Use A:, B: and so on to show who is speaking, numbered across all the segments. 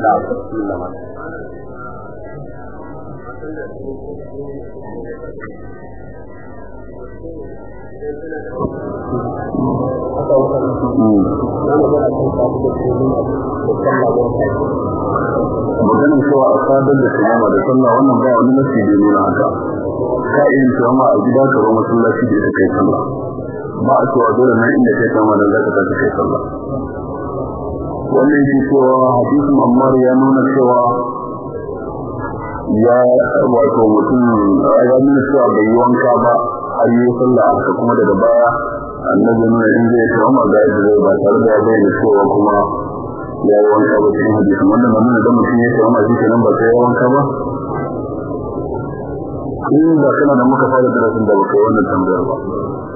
A: na bismillah. Maganin cewa a sadar da sinama da sallah wannan ba wani nasi da nuna haka. Ka iya cewa a gida ka zo masallaci da ita kai sallah. Ba a cewa dole nan inda kai sama da zaka tafi kai sallah. Wannan shi cewa hadisin ammar ya nuna cewa ya wato mutum ya nuna cewa bai yi wanka ba har yi sallah haka kuma daga baya annabi nuna in zai ce amma ga yadda zai ba tare da ya bayyana cewa kuma ya yi wanka ba cikin hadisin. Wannan nuna da mutum ya ce amma shi kenan ba sai ya wanka ba? In da kana da muka fara darasin da baka wannan tambayar ba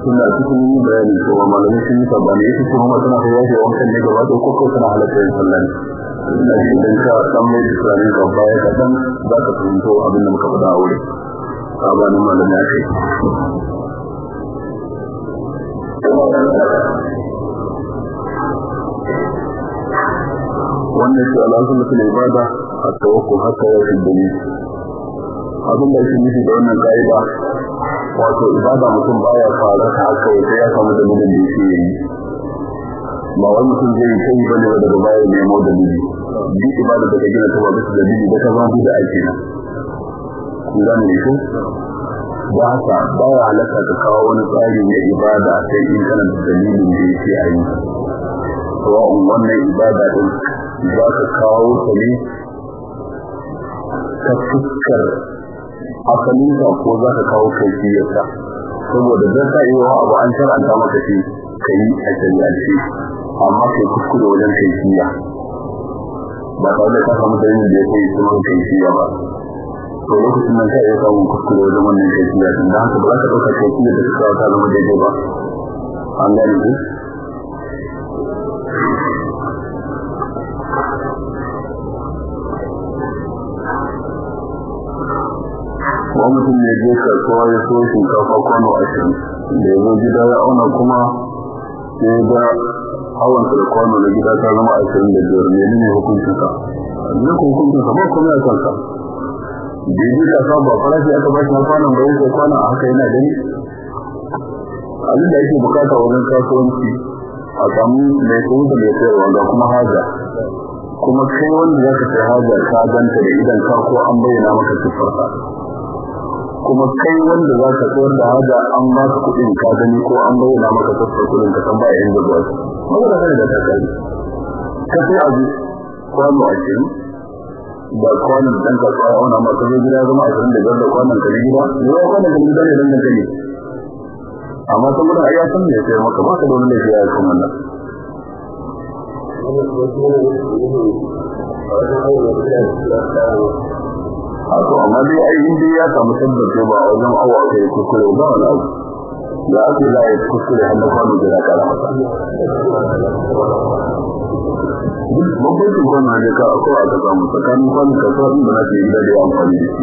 A: suna cikin yi bayani cewa malamai sun yi sabani yake kuma suna kai yake wankan ne gaba da koko suna halatta yin sallah ina shi dan ka san mai islamin ka baya kaɗan za ka fahimto abin da muka faɗa a wuri sabanin malamai ake wannan shi da ibada a tawakkul haka ya shi dalili abin da yake nufi da wannan ka'ida wato ibada mutum baya fara ta haka sai ya samu dalilin da yake yi ba wani mutum zai yi kai bane ba daga baya ne mu dalili duk ibada da ka gina ta ba bisa dalili da ka zama da ake na kun gane ne ko ba haka baya halatta ka kawo wani tsari na ibada sai in kana da dalilin da yake a yi sawa'un wannan ibada din za ka kawo ta ne ta fuskar asalinsa ko za ka kawo kaifiyarsa saboda zai sa iya abu an shar'anta maka shi ka yi a shari'ance. Amma kai kuskure wajen kaifiya ba tare da ka samu dalilin da ya kai sunan kaifiya ba. To lokacin nan ka iya samun kuskure wajen wannan kaifiya din da haka ba za ka ɗauka kaifiya da suka ta zama daidai ba. An gane ku? Mutum ne je kasuwa ya so shinkafa kwano ashirin da ya zo gida ya auna kuma sai ga awanta da kwano na gida ta zama ashirin da biyar. Ne ne hukuncin ka ne ko hukuncin ka ba kuma ya kanka da yi kasuwa ba farashi aka ba shi na kwanon da yake kwanon a haka yana gani. Abin da ake buƙata wajen kasuwanci a samu mai kuma da mai sayarwa ga kuma haja. Kuma kai wanda za ka sai haja ka ganta da idan ka ko an bayyana maka siffarka kuma kai wanda za ka tsayar da haja an ba ka kuɗin ka gani ko an bayyana maka siffar kuɗin ka san ba yayin da zuwa magana kai da ta kai ka sai abu kwano a cikin da kwanon dan ka tsaya wannan ma ka gida zama a cikin da gar da kwanon ka gida. Ne ya kwanon ka gida ne dan ka ne amma saboda ai ya san me sai maka ba ka da wani lafiya ya kan wannan. Haka amma dai ai in dai ya samu tabbace ba a wajen awa kuskure ba. Da ake a kuskure har da da ka aka samu tsakanin na ke da ya amfani shi.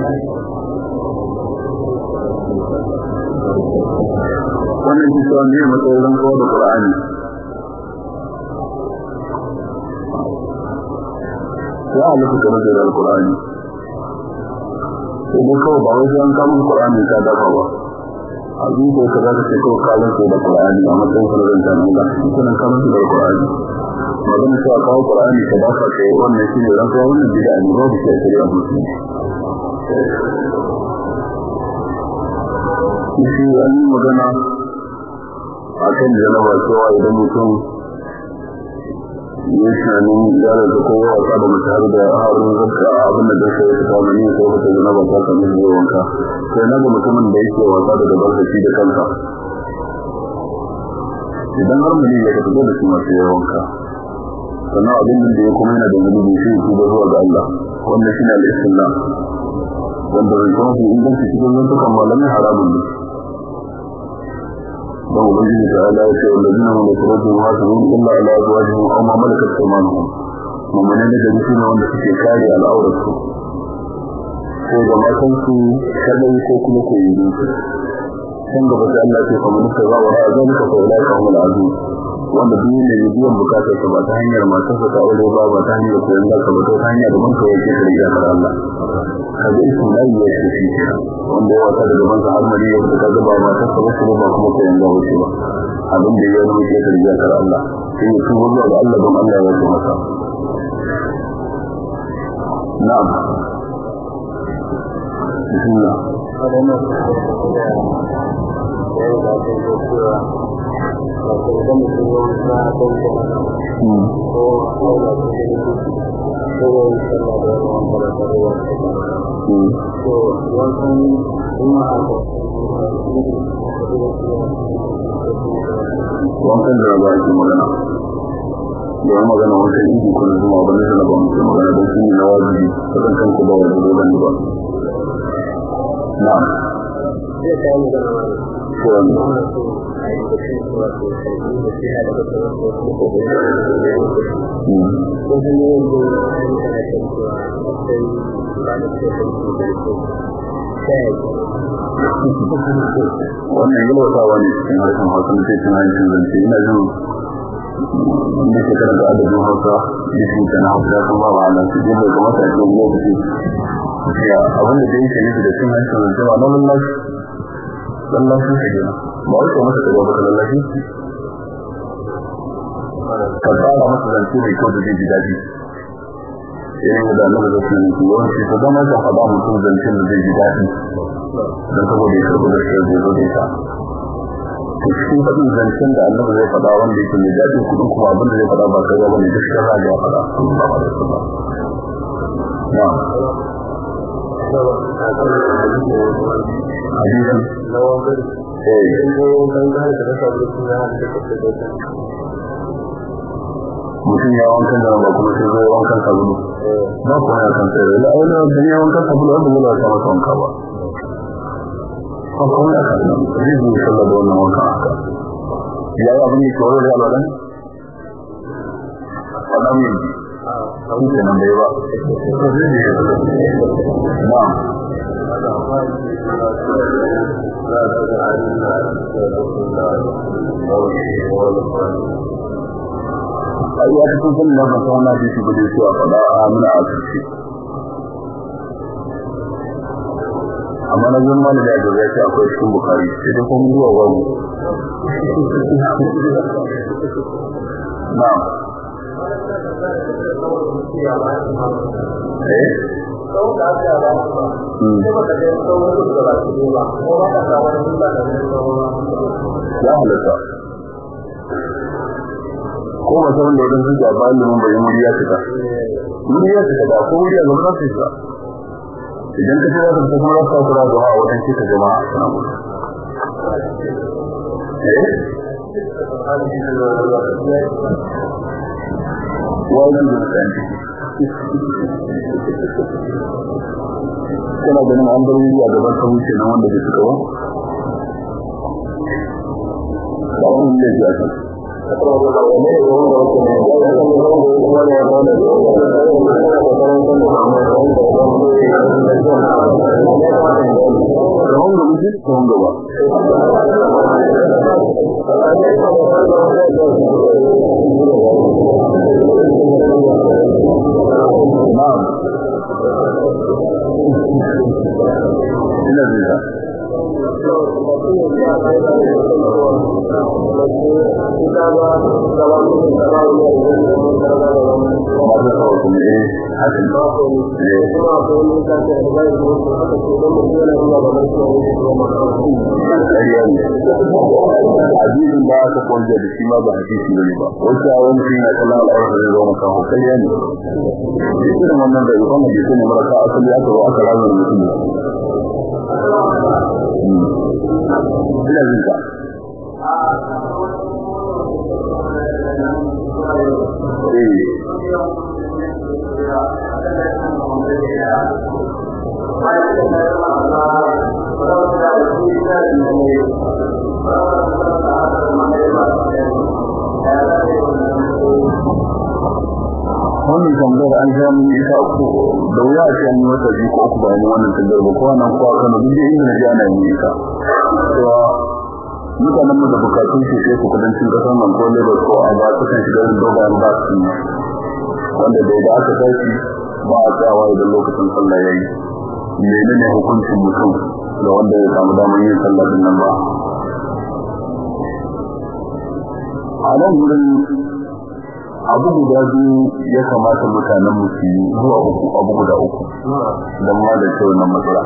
A: Wannan kisa ne da ya da sai kawai ba wai an kama alkur'ani ka dafa ba. A zuwa ka zaka ce kawai kalin ko da alkur'ani a matsayin kalarin ta nan ga sunan kama da alkur'ani magana cewa kawo alkur'ani ka dafa kai wannan shine ran kawo wannan bid'a ne ba da shi a shari'a musulmi shi an magana a kan janawa cewa idan mutum ya tunanin yara da kowa wasa da mace har da harin zarka sannan abin yana da zunubi shi su da zuwa ga al-islam. Wanda zai kuma su inganci cikin zantukan malamin haramun ne don ubangiji ta ala ya ce wallazina hum li furujihim hafizun illa ala azwajihim aw ma malakat aymanuhum. Mu'minin da gari ne wanda suke kare al'aurarsu. Ko da matan su kadai ko kuma ko yi can gaba da Allah ce kuma duka za wa ra'a zalika fa ulai ka humul azim wanda duk ne biyan buƙatar da ka da da da wanda ya wata daga banza har mari ya fita kaga ba matar sa ba ba kuma koyon da wuce ba. Abin da ya zama ke da iyakar Allah. Sai ya tuba zuwa ga Allah don Allah ya ce masa. Na'am. Bismillah. Wankan da ba shi magana. Da ya magana wankan idi ko na zuma ba na shi magana don shi ne na wajibi. Kasan kan ku ba ba ne ba. Na'am. Ko wani wannan yalwatawa ne cikin harshen hausa na cikin harshen zance. Ina jin da ke karanta adadin hausa da shi ta na hausa kan ba wa ala su je bai kamata a cikin lokaci. Abin da dai ke nufi da cikin harshen zance ba na lallashi lallashi ka gina ba wai kuma masa da ba ka lallashi ka tsara masa zance mai kyau da zai ji daɗi. Irin da annabi da su ne yawanci ko zama ka faɗa mutum zancen da zai ji daɗi. Don saboda ya karɓi gaskiya zai zo da ita. To cikin faɗin zancen da annabi zai faɗa wanda yake mai daɗi kuma abin da zai faɗa ba kai ba ne gaskiya za a ga faɗa. Da su ba na eh
B: ko da da da
A: mutum ya wankan da ba kuma sai zai wankan sabulu ba kuma ya kan sai da wani wanda ya wankan sabulu wanda zai ba masa wanka ba ko kuma ya kan zai zo sallah da wannan wankan haka ya yi abin da ke wani da alwalan wannan yin abin da nan ba ko zai ne na a iya cikin sun da masa wani hadisi ba da cewa faɗa a ƙarshe amma na zama da ya gaba ya ce akwai cikin bukari sai dai kuma zuwa babu na eh ya halatta ko ba san da wadansu da ba limin bai muri ya fita muri ba ko muri ya zama fita idan ka tsaya da kuma rasa kura da hawa wadan kika jama'a sana mu wajin da kan kana ganin an bar wuri a gaban ka wuce na wanda bai fita ba wani da ya ce? Kahon gaba. Na'am. Ina zai masu kawo kuma eh hakan eh hadisin da aka kwanja da shi ma ba hadisi bane ba wasu a wani shi na kallon al'aura zai zama kan hukariya ne irin wannan da ikon hadisi ne marasa asali aka zo aka razana mutum ina jin ka eh wannan tambayar an sha mun isa uku. Da wuya ce an wata biyu ko uku bayan wannan tambayar ba ko wannan ko aka duk da inda na ji ana yi isa cewa mutanen mu da bukatun su sai su kudancin ƙasar nan ko Lagos ko a ba su kan shiga da dogayen ba su wanda da da aka tashi ba a tsawa idan lokacin sallah yayi menene hukuncin mutum da wanda ya samu damar yin sallah ɗin nan ba? A nan gurin abu guda biyu ya kamata mutanen mu su yi zuwa uku abu guda uku. Don ma da kyau na matsala.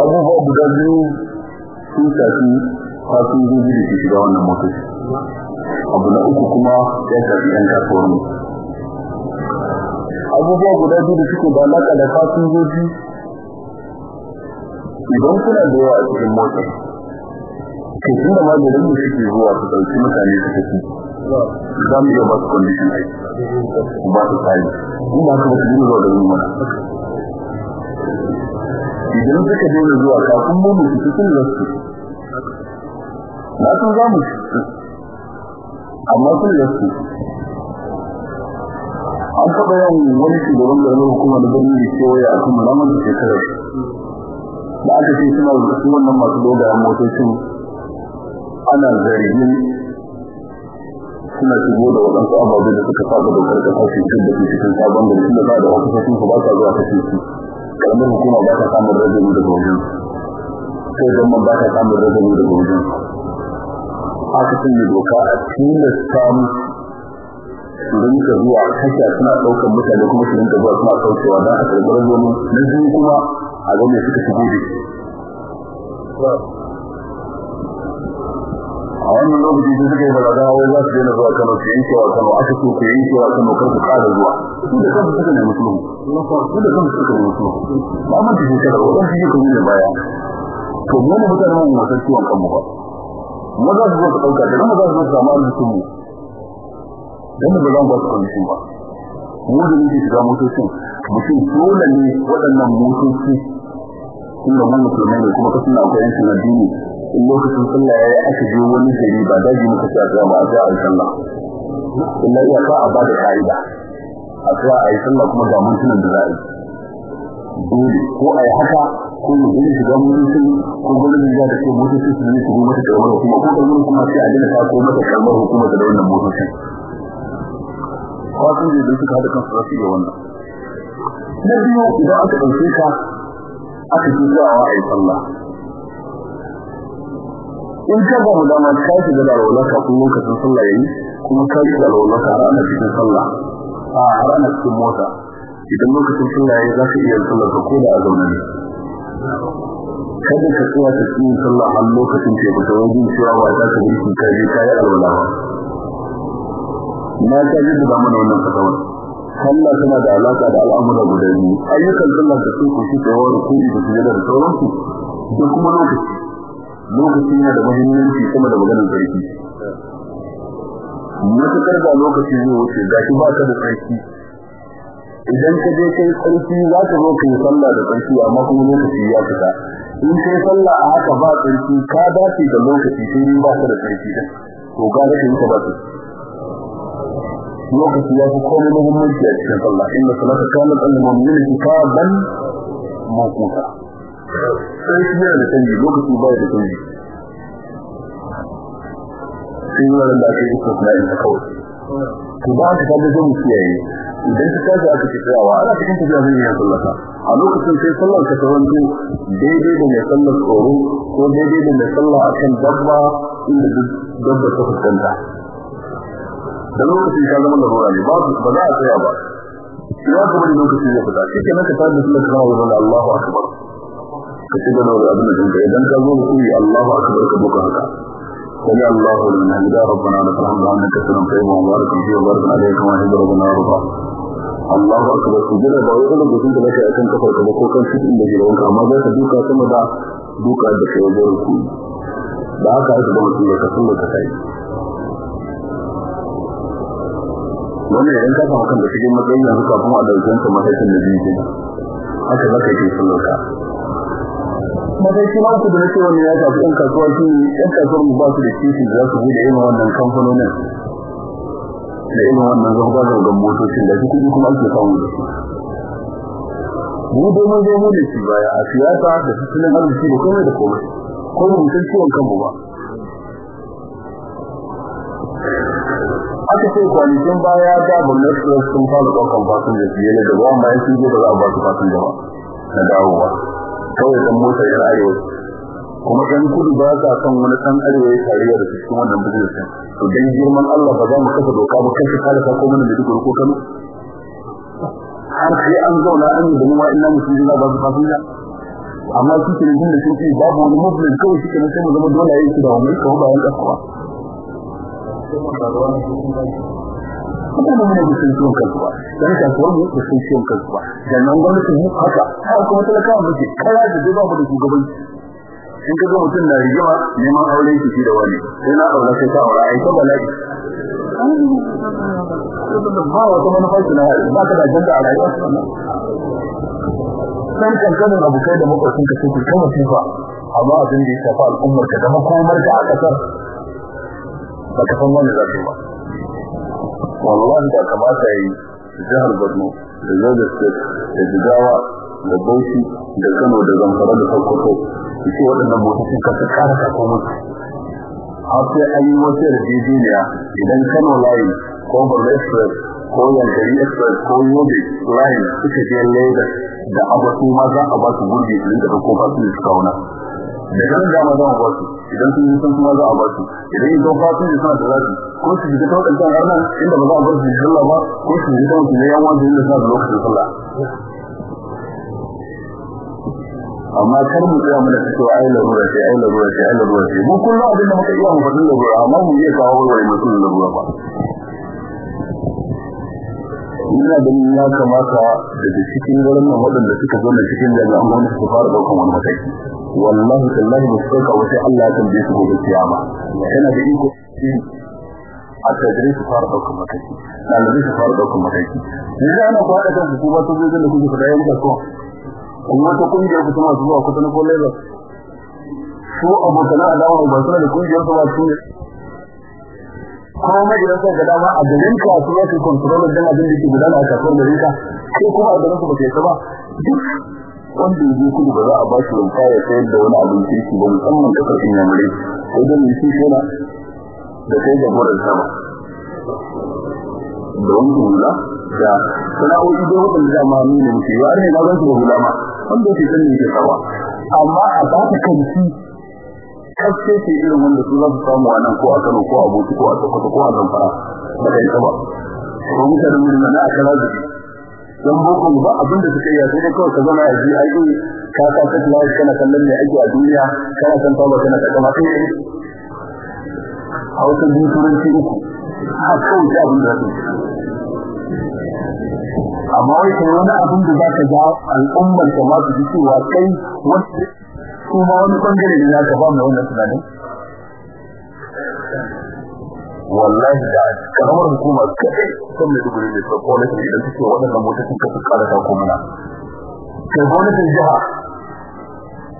A: Abubuwa guda biyu sun shafi fasinjoji da ke shiga wannan motoci. Abu na uku kuma ya shafi yan kasuwar mu. Abubuwa guda biyu da suke da alaka da fasinjoji. Idan kuna da yawa a cikin motar ke tunda ma da rinda suke zuwa su ɗauki mutane su tafi za mu iya ba su condition aiki ba su tsari. In ba su ba su zuwa da wani idan suka daina zuwa kafin mu mu fito sun za su na san za mu amma sun za su an taɓa yin wani shugaban da wani hukumar da birni da kewaye a kuma ramar da shekarar da aka ce suna su wannan masu dogayen motocin ana zargin suna shigo da waɗansu ababe da suka saba da karkata su cikin da ke cikin sabon da da ba da wasu sassun su ba sa zuwa kashe su. Karamar hukuma ba ta samun rajani daga wajen sai don ba ta samun rajani daga wajen haka sun yi doka a tilasta musu su rinka zuwa kasha suna ɗaukar mutane kuma su rinka zuwa suna ɗaukewa don a karɓi rajani na biyu kuma a ga mai suka shigo da a wannan lokaci da suka yi barazana wai za su daina zuwa Kano su yanke wa Kano aka so ku yanke wa Kano kar ku ƙara zuwa. Su da suka nemi sulhu. Su da kansu suka nemi sulhu. Ba mun tafi kada wannan shi ne baya. To mu ne mutane mun wata ciwon kanmu ba. Mu za su zo ka ɗauka da mu za su zo samu arzikin dan mu ba ba su condition ba. Mu da muke shiga motocin mutum dole ne waɗannan motoci tunda mun musulmai ne kuma kasu na akwai yancin addini in lokacin sallah ya aka je wani gari ba daji muka ce a tsaya ba a tsaya a yi sallah. Illa iya ka a ba da ka'ida a tsaya a yi sallah kuma ga mintunan da za a yi. Dole ko a yi haka ko mu shiga mutum ko gwamnati ya da ce motoci su ne su sai a dina ta ko mata kalmar hukuma da wannan motocin. Kwasan da idan suka haɗa kansu za su wannan. Na biyu idan aka ɗauke ka aka ci zuwa a yi in ka ba mu dama ka shiga da alwala kafin lokacin sallah yayi kuma ka shiga da alwala har ana cikin sallah a har cikin mota. Idan lokacin sallah yayi za ka iya sallar ka ko da a zaune ne. Kada ka tsaya ta cikin sallah har lokacin ke fita wajen cewa ba za ka yi ka je ka yi alwala na ta ji da mana wannan fatawar sallah tana da alaka da al'amura guda biyu. Ayyukan sallah da su ku shi tsawon rukuni da sujada da sauransu da kuma lokaci. Lokaci yana da muhimmanci kuma da maganar sarki. Matukar da lokaci zai wuce ga shi ba ka da sarki. Idan ka je kai sarki za ka zo ka yi sallah da sarki amma kuma lokaci ya fita. In kai sallah a haka ba sarki ka dace da lokaci sai ba ka da sarki din. To ga da kai ka ba lokaci ya fi komai muhimmanci a cikin sallah. Inda salata kanat al-mu'minin kitaban mawquta. Sai shi yana da canji lokaci ba da canji. Sai wurin da ake iko kuma in ta kawai. Ba ka zai mu kiyaye. idan ka kaga aka ci tsayawa ana cikin tafiya zai yi sallata a lokacin sai sallar ka ta wanto daidai da mai sallar tsoro ko daidai da mai sallah akan dabba inda duk dabba ta fuskanta da lokacin ka zama larura ne ba ba za a tsaya ba ya kuma da lokacin ya fita shi kenan ka tada sallar kana wajen Allahu akbar ka ci gaba da abin da kanka idan ka zo da kuri Allahu akbar ka buka haka سمع الله لمن حمده ربنا لك الحمد انك سلام طيب وبارك فيه وبارك عليك كما يحب ربنا رضا Allahu akbar sujada ba wai irin gudun da nake akan kafar ka ko kan shi inda ke wanka amma za ka duka sama da duka da kai gurin ku. Da haka aka ba mutum ya kasu da kai. Wannan yayin kafa hakan da cikin matsayin suka kuma a daukin sa mahaifin da biyu haka za ka yi sun ka. Mataki na uku da nake wannan ya tafi yan kasuwa shi yan kasuwar mu ba su da kishi za su da yin wannan kamfanonin. Da irin wannan zanga-zangar motocin da kuɗi kuma ake samu da mu dai mun mu da shi baya a siyasa da tattalin arziki da komai da komai. Ko mun san ciwon kanmu ba. Aka ce kwanakin baya ga gwamnati sun fara ɗaukan fasin da fiye da bayan sun je ba za a ba su fasin da ba na dawowa. Kawai dan mota yar arewa. Kuma ɗan kudu ba sa son wani ɗan arewa ya tarayya da cikin wannan business to dan girman Allah ba za mu kafa doka ba kai ka da ko mana da duk ko kano? Har sai an zauna an yi da mu inna musulmi ba su fasin da amma shi ke da shi babu wani muslim kawai shi ke sai mu dole yayin da wani kawai bayan kasuwa mutane ne da sun ciwon kansu ba. Dan kasuwar mu da sun ciwon kansu ba. Da nan gwamnati mu haka. Har kuma talakawa muke. Kaya da dai babu da shugabanci. In ka ga mutum na rigima neman aure shi da wani. Sai na aure sai ta aure ai ta bala'i. Ba manufa ki na ba ka da ajanda a rayuwa. San kankanin abokai da ka sai amma abin da ya shafa al'ummar ka da makomar ka a ƙasar baka san wani zai ba. Wallahi da kamata yi jihar Borno da Yobe da Jigawa da Bauchi da Kano da Zamfara da Sokoto su waɗannan motocin ka su kara ka kuma har sai an yi wata yarjejeniya idan Kano line ko Borno Express ko Yankari Express ko Yobe line suka je Lagos da abatu ma za a ba su gurbi su rinka ɗauko fasu su ƙauna da kan dama za a ba su idan sun yi sun kuma za a ba su. Idan yi don fasin da suna da zafi ko su ji ta wadancan harnan inda ba za a bar su sallah ba ko su ji ta wasu ne yan wanda inda suna da lokacin sallah. Amma kar mu tsaya mana cewa ai larura sai ai larura sai ai larura sai mu kullum abin da muka iya mu faɗin larura amma mu iya kawo wani mutum larura ba. Ina ganin ya kamata daga cikin garin nan waɗanda suka zo da cikin jami'an gwamnati su fara ɗaukan wani mataki. Wallahi tallahi ba su ɗauka wasu Allah ya tambaye su gobe kiyama. Yana da iko aka gare su fara ɗaukan mataki ɗalibai su fara ɗaukan mataki. Yanzu ana ku haɗa kansu kuma su zai da kuke fada yanka ko kuma wata ƙungiyar ku tana zuwa ku tana ko Lagos. Su abokan adawa ba su da ƙungiyar su ba su ne. Kuma majalisar da dama a garin ka su yake kontrolin dan abin da ke gudana a kasuwar garin ka. Ko kuma a garin ku ba ke ba. Duk wanda yake kudu ba za a ba shi rumfa ya sayar da wani abin kirki ba musamman ƙasar inyamurai sai da mai shona da sai da gurin sama. Da wani da sana'o'i da wadanda da ma nuna muke yi. Har ne na zan su da hula wanda yake sanin yake sawa. Amma a ba ta kanci kaske ce irin wanda su za su samu a nan ko a Kano ko a Bauchi ko a Sokoto ko a Zamfara ba da ita ba. Ko mutanen mun na aka razu dan boko ba abin da suka yi sai kawai ka zama a ji ai ka ka ka lawa kana kallon me ake a duniya kana san tawa kana ta kama kai hausa biyu turanci uku a kawai abin da zai amma wai kai wani abin da za ka ga al'ummar ka ma su ji cewa kai wani kuma wani ɓangare ne za ka ba mai wannan tunanin? Wallahi da karamar hukuma kadai kan mai dubu ne ta ƙone ta idan take waɗannan motocin ka su kara ta komuna kai gwamnatin jiha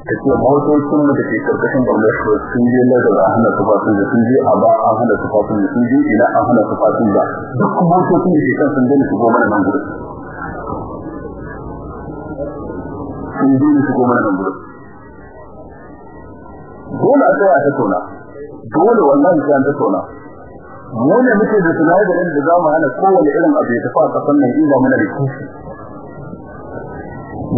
A: ta ce motocin da ke ƙarƙashin gwamnati sun je lagos a hana su fasin da sun je a ba a hana su fasin da sun je ina a hana su fasin da duk motocin da ke kan sun dani su goma nan gudu sun dani su goma nan gudu dole a tsaya ta tona dole wallahi sai ta tona mu ne muke da tunani da inda za mu hana kowane irin abu ya tafi a kasan nan inda muna da kishi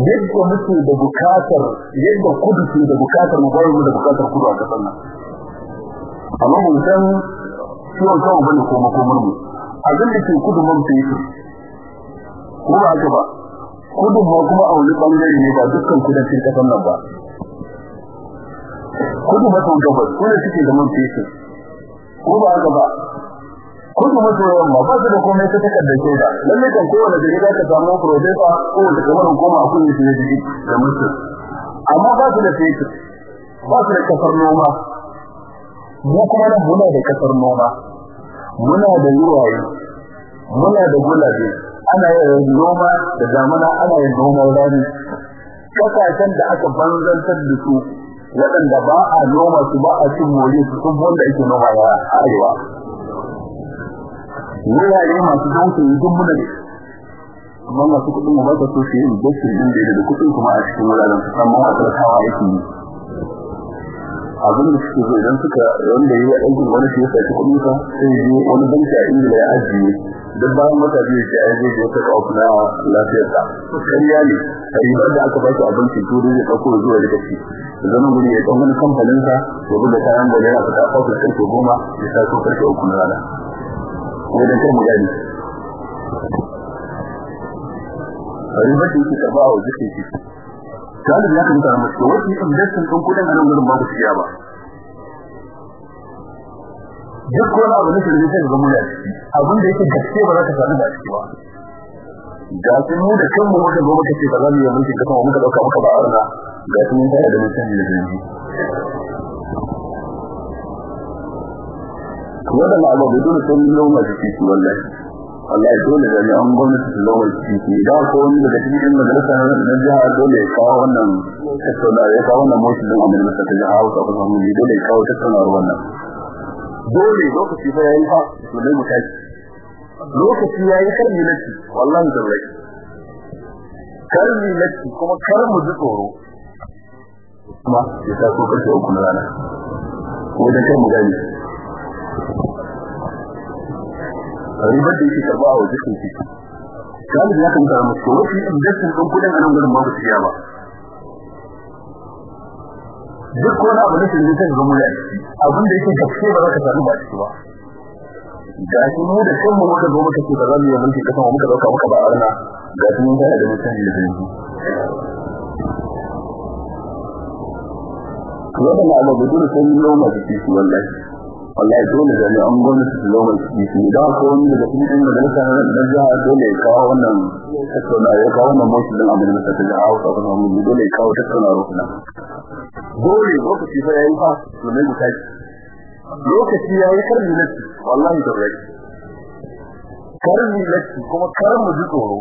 A: yadda muke da buƙatar yadda kudu ke da buƙatar mu bayar mu da buƙatar kudu a kasan nan. Amma mun san ciwon kawo ba ne ko makomar mu abin da ke kudu mun fi ko ba haka ba? Kudu ma kuma a wani ɓangare ne ba dukkan kudancin kasan nan ba. Kudu maso gabas wanda suke da man fetur ko ba haka ba. Kudu maso yamma ba su da komai ta takardar shaida. Lalle kan kowane da ya ka samu profesa ko da kamar hukuma a kudu ne jiki da mutum. Amma ba su da fetur ba su da ƙasar noma. Mu kuma nan muna da ƙasar noma. Muna da ruwaye muna da gulabe ana yin noma da zamana ana yin noman rani. Kasashen da aka banzantar da su waɗanda ba a noma su ba a cin more su sun wanda ake noma ya arewa. Wurare masu ɗauke yi muna ne amma masu kuɗin mu ba ta so su yi industry din da da kuɗin kuma a cikin wuraren su san ma talakawa yake yi. Abin da suke so idan suka wanda ya yi aikin wani shi ya saci kuɗin sa sai je wani banki a ingila ya ajiye. Duk bayan wata biyu ya je ya saka off na lafiyar sa kariya ne. A ribar da aka ba shi abinci dai ya ɗauko zuwa daga shi zaman guri ya ɗan wani kamfanin sa ya buga kayan da yana fita ofis ƙarfe goma ya sa so ƙarfe uku na rana. Wajen kai mu gani. Ribar da yake karɓa a waje ke shi. Galib ya tara musu wasu investment din kuɗin a nan gurin babu siya ba. Duk wani abu ne da zai zama da shi abin da yake gaske ba za ka sadu da shi ba. Ga sun mu da kanmu muka zo muka ce ba za muka ɗauka muka ba arna. Ga sun yi da mutum da zai wadannan abubuwa dole sun yi yau masu ciki wallahi. Allah ya dole da an gwamnati su zama ciki. Da ko wani daga cikin majalisa na jiha dole ya kawo wannan tattauna ya kawo wannan motion din amma da ta jiha Hausa kuma ni dole ya kawo tattaunawar wannan. Dole lokaci fa yayi fa to dai mu lokaci yayi kar ni lati wallahi dole kar ni lati kuma kar mu ji tsoro. Kuma ya ta so kace uku na rana. Ko da kai mu gani ribar da yake karɓa a waje sun ce galibin ya kamata mu ko wasu investment din kuɗin a nan gurin babu siya ba. Duk wani abu da shi. Zai zama abin da yake gaske ba ka sanu ba ciki ga shi mu da kanmu muka zo muka ce ba yi mulki kasa muka ɗauka muka ba arna. Ga shi mun da da mutum da zai wannan abu da dole sai mun lauma da shi wallahi. Wallahi dole da ne an gwamnati su zama ciki da ko wani daga cikin majalisa na jiha dole ya wannan tattauna ya kawo wannan motion din abin da ta jiha Hausa mun dole ya tattauna rukuna dole lokaci fa yayi fa to ne mutai. Lokaci yayi karni lati wallahi da rai. Karni lati kuma kar mu ji tsoro.